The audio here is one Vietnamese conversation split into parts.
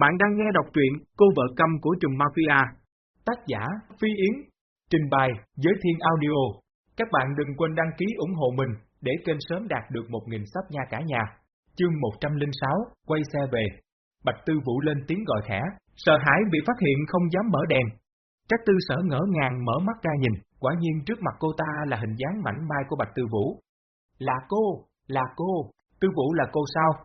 Bạn đang nghe đọc truyện Cô vợ câm của trùm mafia. Tác giả Phi Yến. Trình bày Giới Thiên Audio. Các bạn đừng quên đăng ký ủng hộ mình để kênh sớm đạt được 1.000 sắp nha cả nhà. Chương 106, quay xe về. Bạch Tư Vũ lên tiếng gọi khẽ, sợ hãi bị phát hiện không dám mở đèn. Trác Tư Sở ngỡ ngàng mở mắt ra nhìn, quả nhiên trước mặt cô ta là hình dáng mảnh mai của Bạch Tư Vũ. Là cô, là cô, Tư Vũ là cô sao?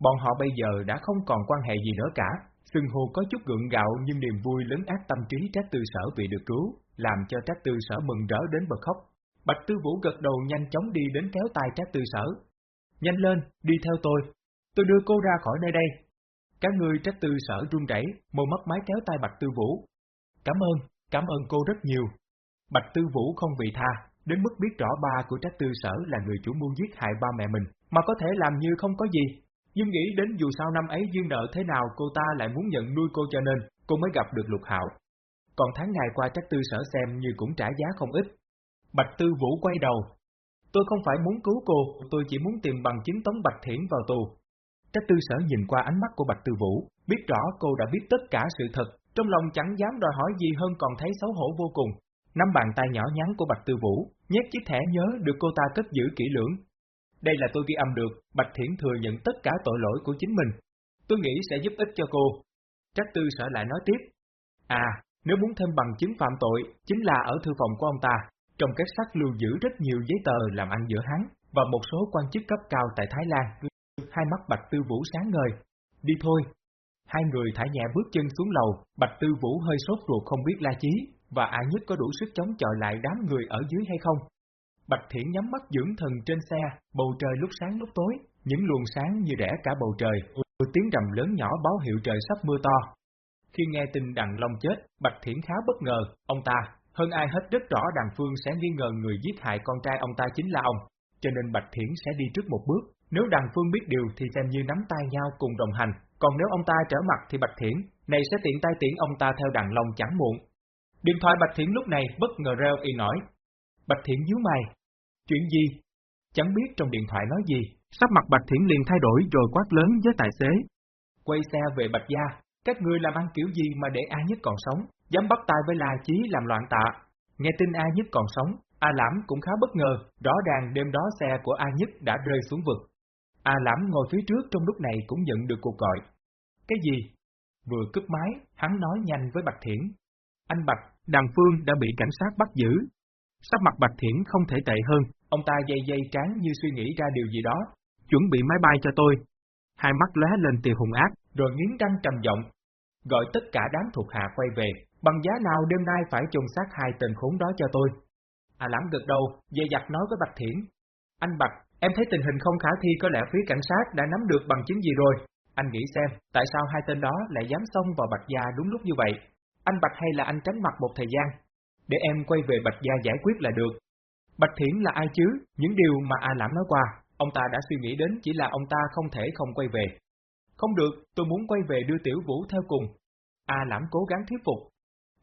Bọn họ bây giờ đã không còn quan hệ gì nữa cả, Sưng hô có chút gượng gạo nhưng niềm vui lớn ác tâm trí Trác Tư Sở vì được cứu, làm cho Trác Tư Sở mừng rỡ đến bật khóc. Bạch Tư Vũ gật đầu nhanh chóng đi đến kéo tay Trác Tư Sở. Nhanh lên, đi theo tôi. Tôi đưa cô ra khỏi nơi đây. Các người Trác Tư Sở run rẩy, môi mắt mái kéo tay Bạch Tư Vũ. Cảm ơn, cảm ơn cô rất nhiều. Bạch Tư Vũ không vị tha, đến mức biết rõ ba của Trác Tư Sở là người chủ mưu giết hại ba mẹ mình, mà có thể làm như không có gì, nhưng nghĩ đến dù sao năm ấy duyên nợ thế nào cô ta lại muốn nhận nuôi cô cho nên cô mới gặp được lục hạo. Còn tháng ngày qua chắc tư sở xem như cũng trả giá không ít. Bạch Tư Vũ quay đầu. Tôi không phải muốn cứu cô, tôi chỉ muốn tìm bằng chứng tống Bạch Thiển vào tù. Trách tư sở nhìn qua ánh mắt của Bạch Tư Vũ, biết rõ cô đã biết tất cả sự thật, trong lòng chẳng dám đòi hỏi gì hơn còn thấy xấu hổ vô cùng. Nắm bàn tay nhỏ nhắn của Bạch Tư Vũ, nhét chiếc thẻ nhớ được cô ta cất giữ kỹ lưỡng, đây là tôi ghi âm được, Bạch Thiển thừa nhận tất cả tội lỗi của chính mình. Tôi nghĩ sẽ giúp ích cho cô. Trác Tư sợ lại nói tiếp. À, nếu muốn thêm bằng chứng phạm tội, chính là ở thư phòng của ông ta, trong kết sắt lưu giữ rất nhiều giấy tờ làm ăn giữa hắn và một số quan chức cấp cao tại Thái Lan. Hai mắt Bạch Tư Vũ sáng ngời. Đi thôi. Hai người thả nhẹ bước chân xuống lầu, Bạch Tư Vũ hơi sốt ruột không biết la chí, và ai nhất có đủ sức chống chọi lại đám người ở dưới hay không. Bạch Thiển nhắm mắt dưỡng thần trên xe, bầu trời lúc sáng lúc tối, những luồng sáng như rẽ cả bầu trời, tiếng rầm lớn nhỏ báo hiệu trời sắp mưa to. Khi nghe tin đằng Long chết, Bạch Thiển khá bất ngờ, ông ta, hơn ai hết rất rõ đằng Phương sẽ nghi ngờ người giết hại con trai ông ta chính là ông, cho nên Bạch Thiển sẽ đi trước một bước, nếu đằng Phương biết điều thì xem như nắm tay nhau cùng đồng hành, còn nếu ông ta trở mặt thì Bạch Thiển, này sẽ tiện tay tiễn ông ta theo đằng Long chẳng muộn. Điện thoại Bạch Thiển lúc này bất ngờ reo y nói. Bạch Thiển nhíu mày, Chuyện gì? Chẳng biết trong điện thoại nói gì, sắc mặt Bạch Thiển liền thay đổi rồi quát lớn với tài xế. Quay xe về Bạch Gia, các người làm ăn kiểu gì mà để A Nhất còn sống, dám bắt tay với La Chí làm loạn tạ. Nghe tin A Nhất còn sống, A Lãm cũng khá bất ngờ, rõ ràng đêm đó xe của A Nhất đã rơi xuống vực. A Lãm ngồi phía trước trong lúc này cũng nhận được cuộc gọi. Cái gì? Vừa cướp máy, hắn nói nhanh với Bạch Thiển. Anh Bạch, Đằng Phương đã bị cảnh sát bắt giữ, Sắc mặt Bạch Thiển không thể tệ hơn, ông ta dây dây trán như suy nghĩ ra điều gì đó, chuẩn bị máy bay cho tôi. Hai mắt lóe lên tia hùng ác, rồi nghiến răng trầm giọng, gọi tất cả đám thuộc hạ quay về, bằng giá nào đêm nay phải trùng sát hai tên khốn đó cho tôi. À lãng gật đầu, dây dặt nói với Bạch Thiển, anh Bạch, em thấy tình hình không khả thi có lẽ phía cảnh sát đã nắm được bằng chứng gì rồi. Anh nghĩ xem, tại sao hai tên đó lại dám xông vào Bạch Gia đúng lúc như vậy? Anh Bạch hay là anh tránh mặt một thời gian, để em quay về Bạch Gia giải quyết là được. Bạch Thiển là ai chứ? Những điều mà A Lãm nói qua, ông ta đã suy nghĩ đến chỉ là ông ta không thể không quay về. Không được, tôi muốn quay về đưa Tiểu Vũ theo cùng. A Lãm cố gắng thuyết phục.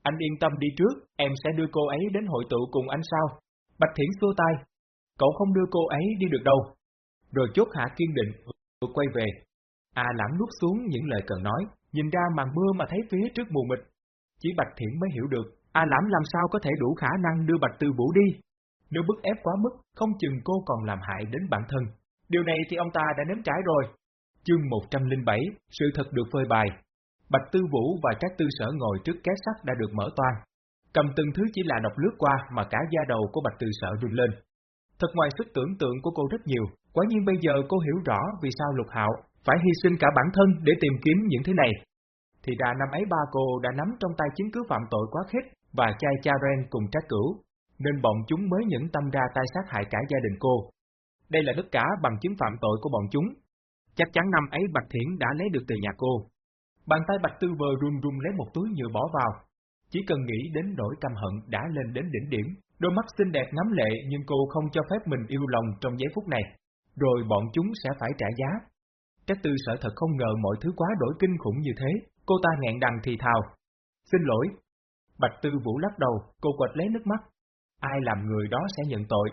Anh yên tâm đi trước, em sẽ đưa cô ấy đến hội tụ cùng anh sao? Bạch Thiển xua tay. Cậu không đưa cô ấy đi được đâu. Rồi chốt hạ kiên định, vừa quay về. A Lãm nuốt xuống những lời cần nói, nhìn ra màn mưa mà thấy phía trước mù mịt. Chỉ Bạch Thiển mới hiểu được, A Lãm làm sao có thể đủ khả năng đưa Bạch Tư Vũ đi? Nếu bức ép quá mức, không chừng cô còn làm hại đến bản thân. Điều này thì ông ta đã nếm trải rồi. Chương 107, sự thật được phơi bày. Bạch Tư Vũ và các tư sở ngồi trước két sắt đã được mở toan. Cầm từng thứ chỉ là đọc lướt qua mà cả da đầu của Bạch Tư sở run lên. Thật ngoài sức tưởng tượng của cô rất nhiều, quả nhiên bây giờ cô hiểu rõ vì sao Lục Hạo phải hy sinh cả bản thân để tìm kiếm những thứ này. Thì ra năm ấy ba cô đã nắm trong tay chứng cứ phạm tội quá khích, và chai cha ren cùng trác cửu, nên bọn chúng mới nhẫn tâm ra tay sát hại cả gia đình cô. Đây là tất cả bằng chứng phạm tội của bọn chúng. Chắc chắn năm ấy Bạch Thiển đã lấy được từ nhà cô. Bàn tay Bạch Tư Vờ run run lấy một túi nhựa bỏ vào. Chỉ cần nghĩ đến nỗi căm hận đã lên đến đỉnh điểm, đôi mắt xinh đẹp ngắm lệ nhưng cô không cho phép mình yêu lòng trong giây phút này. Rồi bọn chúng sẽ phải trả giá. Trách tư sợ thật không ngờ mọi thứ quá đổi kinh khủng như thế, cô ta nghẹn đằng thì thào. Xin lỗi, Bạch Tư Vũ lắc đầu, cô quệt lấy nước mắt. Ai làm người đó sẽ nhận tội.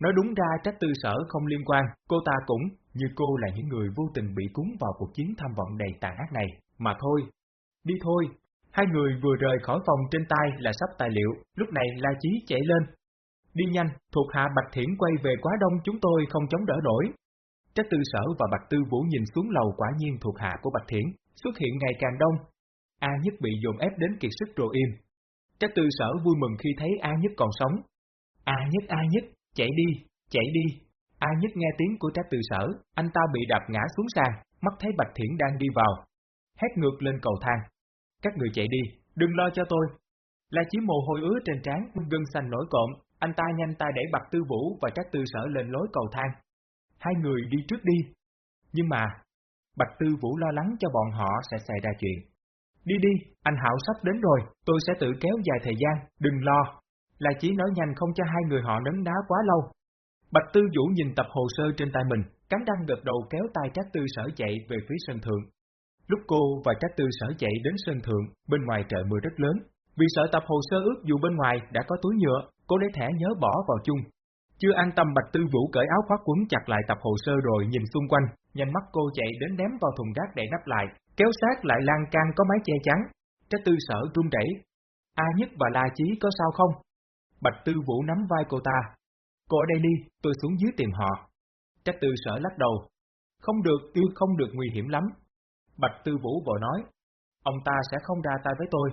Nói đúng ra trách tư sở không liên quan, cô ta cũng, như cô là những người vô tình bị cuốn vào cuộc chiến tham vọng đầy tàn ác này. mà thôi. Đi thôi. Hai người vừa rời khỏi phòng trên tay là sắp tài liệu, lúc này La Chí chạy lên. Đi nhanh, thuộc hạ Bạch Thiển quay về quá đông chúng tôi không chống đỡ nổi. Trác Tư Sở và Bạch Tư Vũ nhìn xuống lầu quả nhiên thuộc hạ của Bạch Thiển, xuất hiện ngày càng đông. A Nhất bị dồn ép đến kiệt sức rồi im. Trác Tư Sở vui mừng khi thấy A Nhất còn sống. A Nhất, A Nhất, chạy đi, chạy đi. A Nhất nghe tiếng của Trác Tư Sở, anh ta bị đạp ngã xuống sàn, mắt thấy Bạch Thiển đang đi vào. Hét ngược lên cầu thang. Các người chạy đi, đừng lo cho tôi. La Chí mồ hôi ứa trên trán, gân xanh nổi cộm, anh ta nhanh tay đẩy Bạch Tư Vũ và Trác Tư Sở lên lối cầu thang. Hai người đi trước đi. Nhưng mà, Bạch Tư Vũ lo lắng cho bọn họ sẽ xảy ra chuyện. Đi đi, anh Hạo sắp đến rồi, tôi sẽ tự kéo dài thời gian, đừng lo. Là chỉ nói nhanh không cho hai người họ nấn đá quá lâu. Bạch Tư Vũ nhìn tập hồ sơ trên tay mình, cắn răng gật đầu kéo tay Trác Tư Sở chạy về phía sân thượng. Lúc cô và Trác Tư Sở chạy đến sân thượng, bên ngoài trời mưa rất lớn, vì sợ tập hồ sơ ướt dù bên ngoài đã có túi nhựa, cô lấy thẻ nhớ bỏ vào chung. Chưa an tâm Bạch Tư Vũ cởi áo khoác quấn chặt lại tập hồ sơ rồi nhìn xung quanh, nhanh mắt cô chạy đến ném vào thùng rác để nắp lại, kéo sát lại lan can có mái che chắn. Trác Tư Sở run rẩy. A Nhất và La Chí có sao không? Bạch Tư Vũ nắm vai cô ta. Cô ở đây đi, tôi xuống dưới tìm họ. Trác Tư Sở lắc đầu. Không được, tôi không được nguy hiểm lắm. Bạch Tư Vũ vội nói. Ông ta sẽ không ra tay với tôi.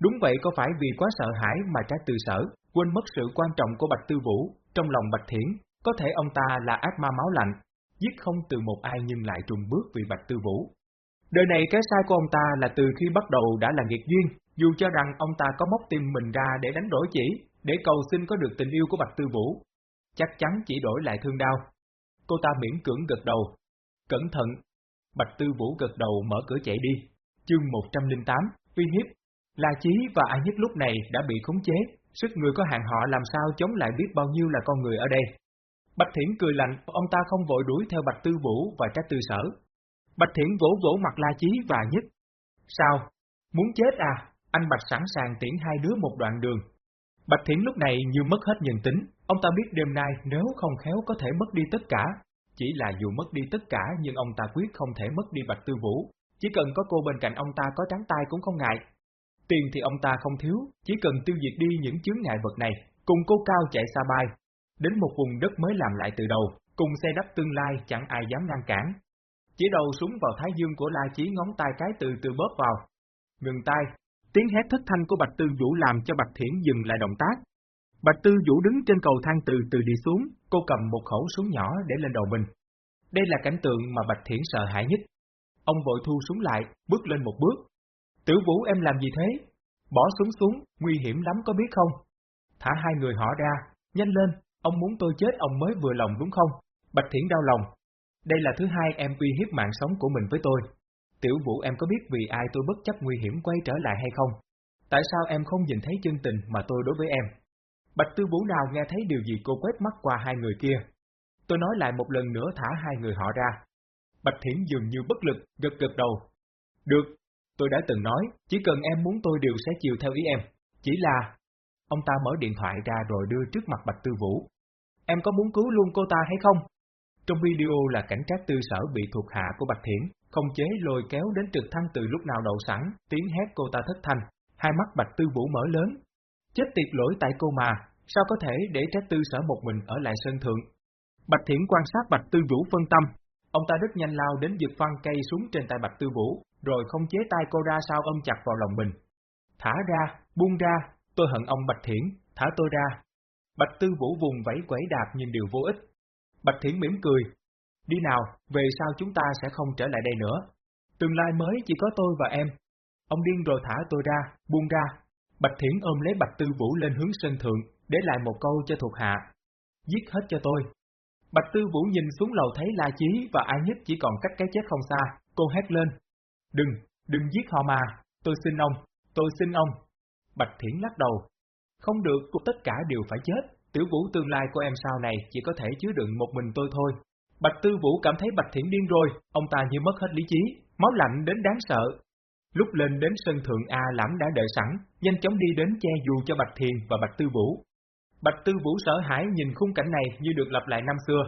Đúng vậy có phải vì quá sợ hãi mà Trác Tư Sở quên mất sự quan trọng của Bạch Tư Vũ, trong lòng Bạch Thiển, có thể ông ta là ác ma máu lạnh, giết không từ một ai nhưng lại trùng bước vì Bạch Tư Vũ. Đời này cái sai của ông ta là từ khi bắt đầu đã là nghiệt duyên, dù cho rằng ông ta có móc tim mình ra để đánh đổi chỉ, để cầu xin có được tình yêu của Bạch Tư Vũ, chắc chắn chỉ đổi lại thương đau. Cô ta miễn cưỡng gật đầu. Cẩn thận. Bạch Tư Vũ gật đầu mở cửa chạy đi. Chương 108, uy hiếp. La Chí và Ai Nhất lúc này đã bị khống chế, sức người có hàng họ làm sao chống lại biết bao nhiêu là con người ở đây. Bạch Thiển cười lạnh, ông ta không vội đuổi theo Bạch Tư Vũ và các Tư Sở. Bạch Thiển vỗ vỗ mặt La Chí và Nhất. Sao? Muốn chết à? Anh Bạch sẵn sàng tiễn hai đứa một đoạn đường. Bạch Thiển lúc này như mất hết nhân tính, ông ta biết đêm nay nếu không khéo có thể mất đi tất cả. Chỉ là dù mất đi tất cả nhưng ông ta quyết không thể mất đi Bạch Tư Vũ. Chỉ cần có cô bên cạnh ông ta có trắng tay cũng không ngại, Tiền thì ông ta không thiếu, chỉ cần tiêu diệt đi những chướng ngại vật này, cùng cô cao chạy xa bay, đến một vùng đất mới làm lại từ đầu, cùng xe đắp tương lai chẳng ai dám ngăn cản. Chỉ đầu súng vào thái dương của La Chí ngón tay cái từ từ bóp vào. Ngừng tay, tiếng hét thất thanh của Bạch Tư Vũ làm cho Bạch Thiển dừng lại động tác. Bạch Tư Vũ đứng trên cầu thang từ từ đi xuống, cô cầm một khẩu súng nhỏ để lên đầu mình. Đây là cảnh tượng mà Bạch Thiển sợ hãi nhất. Ông vội thu súng lại, bước lên một bước, Tử Vũ em làm gì thế? Bỏ súng xuống, nguy hiểm lắm có biết không? Thả hai người họ ra, nhanh lên, ông muốn tôi chết ông mới vừa lòng đúng không? Bạch Thiển đau lòng. Đây là thứ hai em uy hiếp mạng sống của mình với tôi. Tiểu Vũ em có biết vì ai tôi bất chấp nguy hiểm quay trở lại hay không? Tại sao em không nhìn thấy chân tình mà tôi đối với em? Bạch Tư Vũ nào nghe thấy điều gì cô quét mắt qua hai người kia? Tôi nói lại một lần nữa thả hai người họ ra. Bạch Thiển dường như bất lực, gật gật đầu. Được, Tôi đã từng nói, chỉ cần em muốn tôi đều sẽ chiều theo ý em. Chỉ là... Ông ta mở điện thoại ra rồi đưa trước mặt Bạch Tư Vũ. Em có muốn cứu luôn cô ta hay không? Trong video là cảnh trác tư sở bị thuộc hạ của Bạch Thiển, không chế lôi kéo đến trực thăng từ lúc nào đậu sẵn, tiếng hét cô ta thất thanh, hai mắt Bạch Tư Vũ mở lớn. Chết tiệt lỗi tại cô mà, sao có thể để trác tư sở một mình ở lại sân thượng? Bạch Thiển quan sát Bạch Tư Vũ phân tâm, ông ta rất nhanh lao đến giật phăng cây xuống trên tay Bạch Tư Vũ, rồi không chế tay cô ra sao ôm chặt vào lòng mình. Thả ra, buông ra, tôi hận ông Bạch Thiển, thả tôi ra. Bạch Tư Vũ vùng vẫy quẩy đạp nhìn điều vô ích. Bạch Thiển mỉm cười. Đi nào, về sau chúng ta sẽ không trở lại đây nữa. Tương lai mới chỉ có tôi và em. Ông điên rồi thả tôi ra, buông ra. Bạch Thiển ôm lấy Bạch Tư Vũ lên hướng sân thượng, để lại một câu cho thuộc hạ. Giết hết cho tôi. Bạch Tư Vũ nhìn xuống lầu thấy La Chí và Ai Nhất chỉ còn cách cái chết không xa, cô hét lên, Đừng, đừng giết họ mà, tôi xin ông, tôi xin ông. Bạch Thiển lắc đầu. Không được, cuộc tất cả đều phải chết, tiểu vũ tương lai của em sau này chỉ có thể chứa đựng một mình tôi thôi. Bạch Tư Vũ cảm thấy Bạch Thiển điên rồi, ông ta như mất hết lý trí, máu lạnh đến đáng sợ. Lúc lên đến sân thượng A Lãm đã đợi sẵn, nhanh chóng đi đến che dù cho Bạch Thiền và Bạch Tư Vũ. Bạch Tư Vũ sợ hãi nhìn khung cảnh này như được lặp lại năm xưa.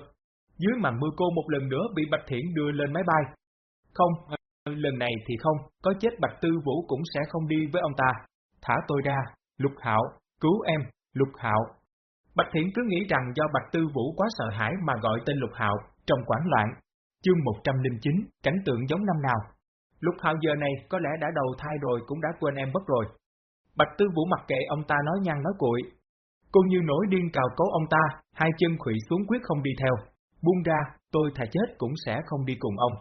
Dưới màn mưa cô một lần nữa bị Bạch Thiển đưa lên máy bay. Không, lần này thì không, có chết Bạch Tư Vũ cũng sẽ không đi với ông ta. Thả tôi ra, Lục Hạo, cứu em, Lục Hạo. Bạch Thiển cứ nghĩ rằng do Bạch Tư Vũ quá sợ hãi mà gọi tên Lục Hạo, trong quảng loạn. Chương 109, cảnh tượng giống năm nào. Lục Hạo giờ này có lẽ đã đầu thai rồi cũng đã quên em mất rồi. Bạch Tư Vũ mặc kệ ông ta nói nhăn nói cuội. Cô như nổi điên cào cấu ông ta, hai chân khủy xuống quyết không đi theo. Buông ra, tôi thà chết cũng sẽ không đi cùng ông.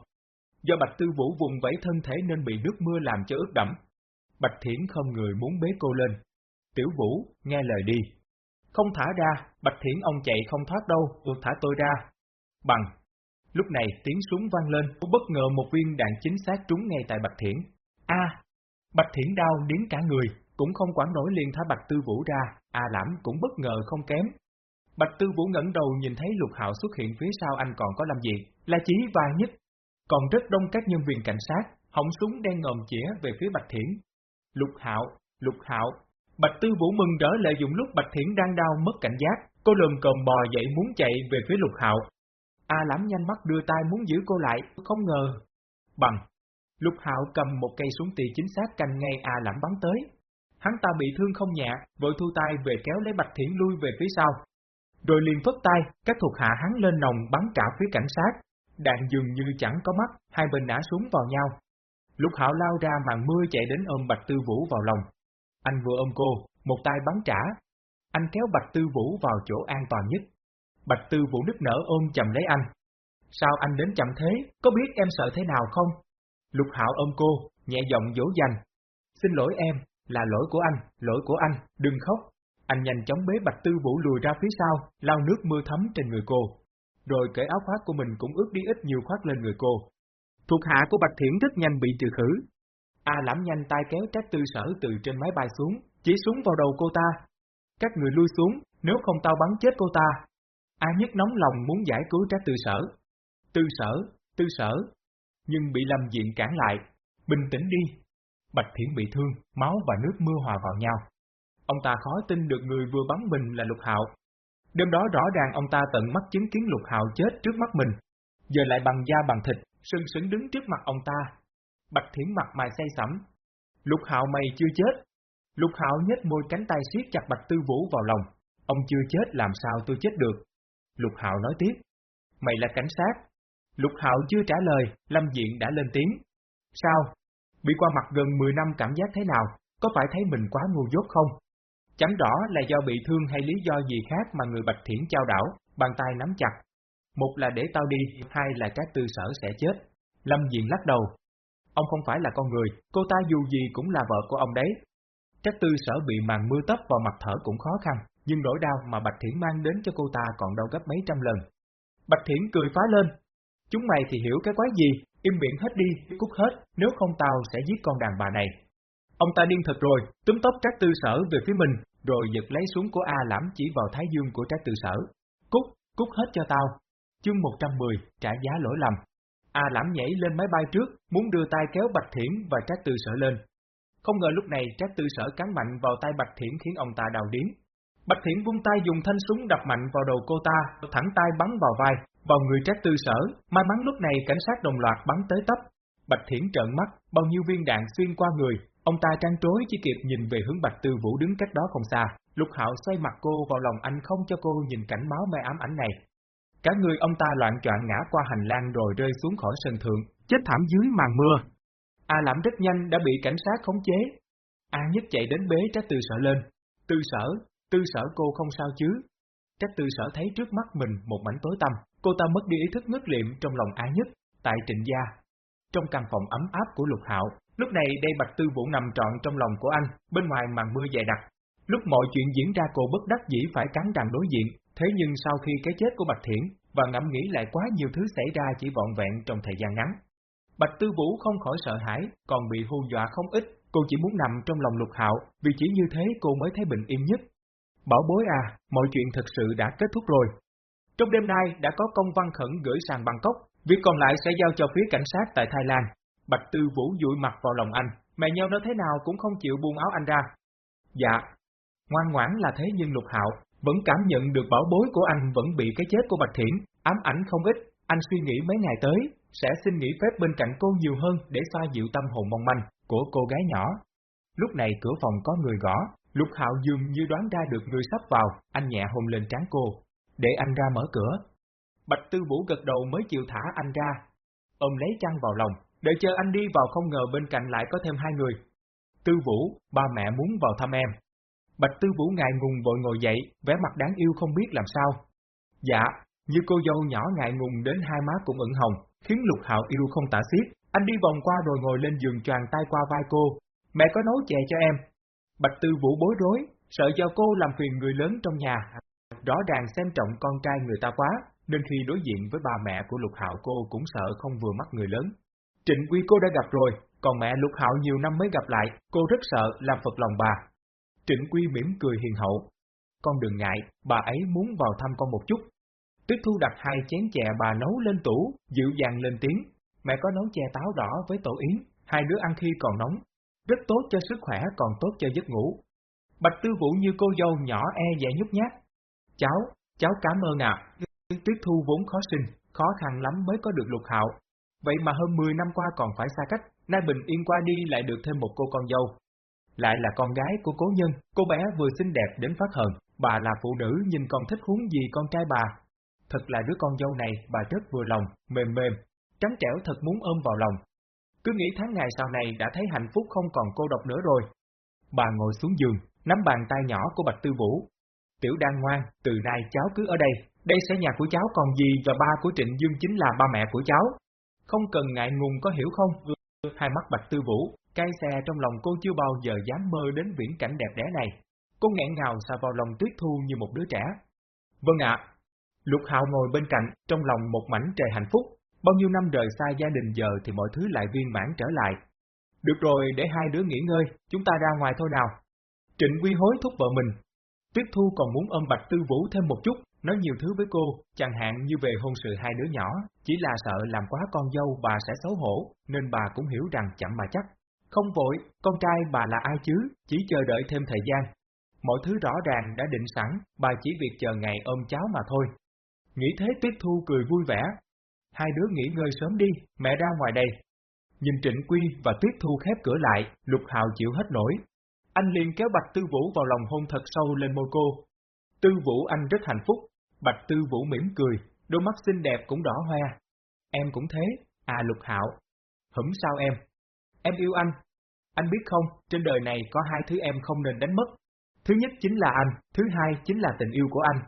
Do Bạch Tư Vũ vùng vẫy thân thể nên bị nước mưa làm cho ướt đẫm. Bạch Thiển không người muốn bế cô lên. Tiểu Vũ, nghe lời đi. Không thả ra, Bạch Thiển ông chạy không thoát đâu, tôi thả tôi ra. Bằng. Lúc này tiếng súng vang lên, bất ngờ một viên đạn chính xác trúng ngay tại Bạch Thiển. A! Bạch Thiển đau đến cả người, cũng không quản nổi liền thả Bạch Tư Vũ ra, A Lãm cũng bất ngờ không kém. Bạch Tư Vũ ngẩng đầu nhìn thấy Lục Hạo xuất hiện phía sau anh còn có làm gì, là chí và nhất. Còn rất đông các nhân viên cảnh sát, hỏng súng đen ngòm chĩa về phía Bạch Thiển. Lục Hạo, Lục Hạo, Bạch Tư Vũ mừng rỡ lợi dụng lúc Bạch Thiển đang đau mất cảnh giác, cô lườm cồm bò dậy muốn chạy về phía Lục Hạo. A Lãm nhanh mắt đưa tay muốn giữ cô lại, không ngờ. Bằng, Lục Hạo cầm một cây súng tỳ chính xác canh ngay A Lãm bắn tới. Hắn ta bị thương không nhẹ, vội thu tay về kéo lấy Bạch Thiển lui về phía sau. Rồi liền phất tay, các thuộc hạ hắn lên nòng bắn cả phía cảnh sát. Đạn dường như chẳng có mắt, hai bên nã súng vào nhau. Lục Hạo lao ra màn mưa chạy đến ôm Bạch Tư Vũ vào lòng. Anh vừa ôm cô, một tay bắn trả. Anh kéo Bạch Tư Vũ vào chỗ an toàn nhất. Bạch Tư Vũ nức nở ôm chầm lấy anh. Sao anh đến chậm thế, có biết em sợ thế nào không? Lục Hạo ôm cô, nhẹ giọng dỗ dành. Xin lỗi em, là lỗi của anh, lỗi của anh, đừng khóc. Anh nhanh chóng bế Bạch Tư Vũ lùi ra phía sau, lau nước mưa thấm trên người cô. Rồi cởi áo khoác của mình cũng ướt đi ít nhiều khoác lên người cô. Thuộc hạ của Bạch Thiển rất nhanh bị trừ khử. A lãm nhanh tay kéo trách tư sở từ trên máy bay xuống, chỉ súng vào đầu cô ta. Các người lui xuống, nếu không tao bắn chết cô ta. A nhất nóng lòng muốn giải cứu trách tư sở. Tư sở, tư sở, nhưng bị Lâm Diện cản lại. Bình tĩnh đi. Bạch Thiển bị thương, máu và nước mưa hòa vào nhau. Ông ta khó tin được người vừa bắn mình là Lục Hạo. Đêm đó rõ ràng ông ta tận mắt chứng kiến Lục Hạo chết trước mắt mình. Giờ lại bằng da bằng thịt, sưng sững đứng trước mặt ông ta. Bạch Thiển mặt mày say sẩm. Lục Hạo mày chưa chết. Lục Hạo nhếch môi cánh tay siết chặt Bạch Tư Vũ vào lòng. Ông chưa chết làm sao tôi chết được? Lục Hạo nói tiếp. Mày là cảnh sát, Lục Hạo chưa trả lời, Lâm Diện đã lên tiếng. Sao? Bị qua mặt gần 10 năm cảm giác thế nào? Có phải thấy mình quá ngu dốt không? Chẳng rõ là do bị thương hay lý do gì khác mà người Bạch Thiển trao đảo, bàn tay nắm chặt. Một là để tao đi, hai là các tư sở sẽ chết. Lâm Diện lắc đầu. Ông không phải là con người, cô ta dù gì cũng là vợ của ông đấy. Trác tư sở bị màn mưa tấp vào mặt thở cũng khó khăn, nhưng nỗi đau mà Bạch Thiển mang đến cho cô ta còn đau gấp mấy trăm lần. Bạch Thiển cười phá lên, Chúng mày thì hiểu cái quái gì, im miệng hết đi, cút hết, nếu không tao sẽ giết con đàn bà này. Ông ta điên thật rồi, túm tóc Trác Tư Sở về phía mình, rồi giật lấy súng của A Lãm chỉ vào thái dương của Trác Tư Sở. Cút, cút hết cho tao. Chương 110, trả giá lỗi lầm. A Lãm nhảy lên máy bay trước, muốn đưa tay kéo Bạch Thiển và Trác Tư Sở lên. Không ngờ lúc này Trác Tư Sở cắn mạnh vào tay Bạch Thiển khiến ông ta đau điếm. Bạch Thiển vung tay dùng thanh súng đập mạnh vào đầu cô ta, thẳng tay bắn vào vai, vào người trác tư sở, may mắn lúc này cảnh sát đồng loạt bắn tới tấp. Bạch Thiển trợn mắt, bao nhiêu viên đạn xuyên qua người, ông ta trăn trối chỉ kịp nhìn về hướng Bạch Tư Vũ đứng cách đó không xa. Lục Hạo xoay mặt cô vào lòng anh không cho cô nhìn cảnh máu me ám ảnh này. Cả người ông ta loạn choạng ngã qua hành lang rồi rơi xuống khỏi sân thượng, chết thảm dưới màn mưa. A Lãm rất nhanh đã bị cảnh sát khống chế. A Nhất chạy đến bế Trác Tư Sở lên. Tư Sở, Tư Sở cô không sao chứ? Trác Tư Sở thấy trước mắt mình một mảnh tối tăm, Cô ta mất đi ý thức ngất liệm trong lòng A nhất, tại trịnh gia. Trong căn phòng ấm áp của Lục Hạo, lúc này đây Bạch Tư Vũ nằm trọn trong lòng của anh, bên ngoài màn mưa dày đặc. Lúc mọi chuyện diễn ra cô bất đắc dĩ phải cắn đằng đối diện, thế nhưng sau khi cái chết của Bạch Thiển, và ngẫm nghĩ lại quá nhiều thứ xảy ra chỉ vọn vẹn trong thời gian ngắn. Bạch Tư Vũ không khỏi sợ hãi, còn bị hù dọa không ít, cô chỉ muốn nằm trong lòng Lục Hạo, vì chỉ như thế cô mới thấy bình yên nhất. Bảo bối à, mọi chuyện thật sự đã kết thúc rồi, trong đêm nay đã có công văn khẩn gửi sang Bangkok, việc còn lại sẽ giao cho phía cảnh sát tại Thái Lan. Bạch Tư Vũ dụi mặt vào lòng anh, mẹ nhau nó thế nào cũng không chịu buông áo anh ra. Dạ, ngoan ngoãn là thế nhưng Lục Hạo vẫn cảm nhận được bảo bối của anh vẫn bị cái chết của Bạch Thiển ám ảnh không ít. Anh suy nghĩ mấy ngày tới, sẽ xin nghỉ phép bên cạnh cô nhiều hơn để xoa dịu tâm hồn mong manh của cô gái nhỏ. Lúc này cửa phòng có người gõ, Lục Hạo dường như đoán ra được người sắp vào, anh nhẹ hôn lên trán cô, để anh ra mở cửa. Bạch Tư Vũ gật đầu mới chịu thả anh ra, ôm lấy chăn vào lòng, đợi chờ anh đi vào không ngờ bên cạnh lại có thêm hai người. Tư Vũ, ba mẹ muốn vào thăm em. Bạch Tư Vũ ngại ngùng vội ngồi dậy, vẻ mặt đáng yêu không biết làm sao. Dạ, như cô dâu nhỏ ngại ngùng đến hai má cũng ửng hồng, khiến Lục Hạo yêu không tả xiết. Anh đi vòng qua rồi ngồi lên giường tràn tay qua vai cô. Mẹ có nấu chè cho em. Bạch Tư Vũ bối rối, sợ do cô làm phiền người lớn trong nhà. Rõ ràng xem trọng con trai người ta quá, nên khi đối diện với bà mẹ của Lục Hạo cô cũng sợ không vừa mắt người lớn. Trịnh Quy cô đã gặp rồi, còn mẹ Lục Hạo nhiều năm mới gặp lại, cô rất sợ làm phật lòng bà. Trịnh Quy mỉm cười hiền hậu. Con đừng ngại, bà ấy muốn vào thăm con một chút. Tuyết Thu đặt hai chén chè bà nấu lên tủ, dịu dàng lên tiếng. Mẹ có nấu chè táo đỏ với tổ yến, hai đứa ăn khi còn nóng. Rất tốt cho sức khỏe còn tốt cho giấc ngủ. Bạch Tư Vũ như cô dâu nhỏ e dè nhút nhát. Cháu, cháu cảm ơn ạ. Tuyết Thu vốn khó sinh, khó khăn lắm mới có được lục hạo. Vậy mà hơn 10 năm qua còn phải xa cách, nay bình yên qua đi lại được thêm một cô con dâu. Lại là con gái của cố nhân, cô bé vừa xinh đẹp đến phát hờn, bà là phụ nữ nhìn còn thích huống gì con trai bà. Thật là đứa con dâu này bà rất vừa lòng, mềm mềm, trắng trẻo thật muốn ôm vào lòng. Cứ nghĩ tháng ngày sau này đã thấy hạnh phúc không còn cô độc nữa rồi. Bà ngồi xuống giường, nắm bàn tay nhỏ của Bạch Tư Vũ. Tiểu đang ngoan, từ nay cháu cứ ở đây, đây sẽ nhà của cháu còn gì và ba của Trịnh Dương chính là ba mẹ của cháu. Không cần ngại ngùng có hiểu không? Hai mắt Bạch Tư Vũ, cay xe trong lòng cô chưa bao giờ dám mơ đến viễn cảnh đẹp đẽ này. Cô nghẹn ngào xa vào lòng tuyết thu như một đứa trẻ. Vâng ạ. Lục Hạo ngồi bên cạnh, trong lòng một mảnh trời hạnh phúc. Bao nhiêu năm rời xa gia đình giờ thì mọi thứ lại viên mãn trở lại. Được rồi, để hai đứa nghỉ ngơi, chúng ta ra ngoài thôi nào. Trịnh Quy hối thúc vợ mình. Tuyết Thu còn muốn ôm Bạch Tư Vũ thêm một chút, Nói nhiều thứ với cô, chẳng hạn như về hôn sự hai đứa nhỏ, chỉ là sợ làm quá con dâu bà sẽ xấu hổ, nên bà cũng hiểu rằng chậm mà chắc. Không vội, con trai bà là ai chứ, chỉ chờ đợi thêm thời gian. Mọi thứ rõ ràng đã định sẵn, bà chỉ việc chờ ngày ôm cháu mà thôi. Nghĩ thế Tuyết Thu cười vui vẻ. Hai đứa nghỉ ngơi sớm đi, mẹ ra ngoài đây. Nhìn Trịnh Quy và Tuyết Thu khép cửa lại, Lục Hào chịu hết nổi. Anh liền kéo Bạch Tư Vũ vào lòng hôn thật sâu lên môi cô. Tư Vũ anh rất hạnh phúc, Bạch Tư Vũ mỉm cười, đôi mắt xinh đẹp cũng đỏ hoe. Em cũng thế, à Lục Hạo. Hửm sao em? Em yêu anh. Anh biết không, trên đời này có hai thứ em không nên đánh mất. Thứ nhất chính là anh, thứ hai chính là tình yêu của anh.